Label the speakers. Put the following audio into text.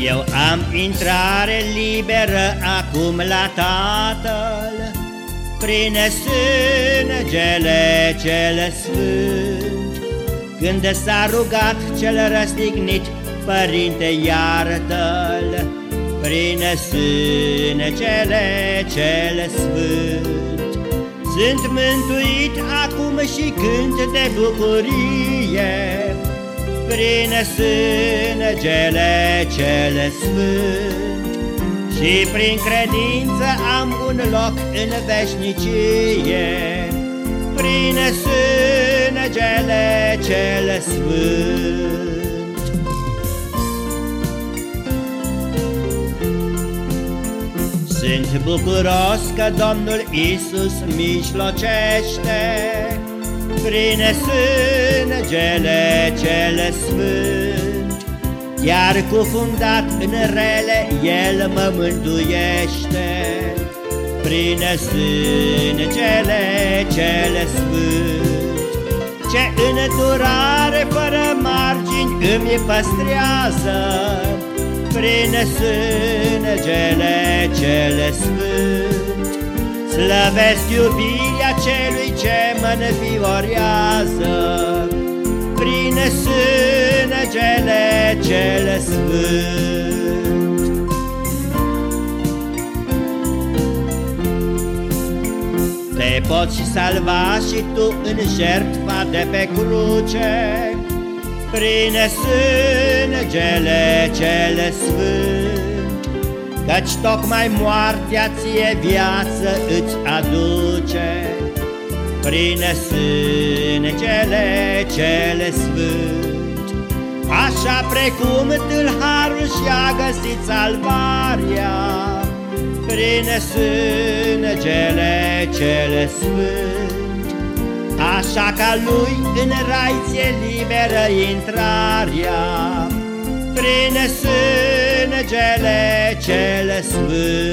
Speaker 1: Eu am intrare liberă acum la Tatăl, Prin sângele cel sfânt. Când s-a rugat cel răstignit, Părinte, iartă-l, Prin sângele cel sfânt. Sunt mântuit acum și cânt de bucurie, prin sângele cele sfânt. Și prin credință am un loc în veșnicie. Prin sângele cele sfânt. Sunt bucuros că Domnul Isus mijlocește prin sângele cel sfânt, Iar cufundat în rele El mă mântuiește, Prin sângele cel sfânt. Ce înăturare fără margini îmi păstrează, Prin sângele cel sfânt. Slăvesc iubirea celui ce mă înfiorează Prin sângele cel sfânt. Te poți salva și tu în jertfa de pe cruce. Prin sângele cel sfânt Căci tocmai moartea ție viață îți aduce Prin sângele cele sfânt. Așa precum tâlharul și-a găsit salvarea Prin sângele cele sfânt. Așa ca lui în rai ție liberă intrarea Prin sângele cele sfânt.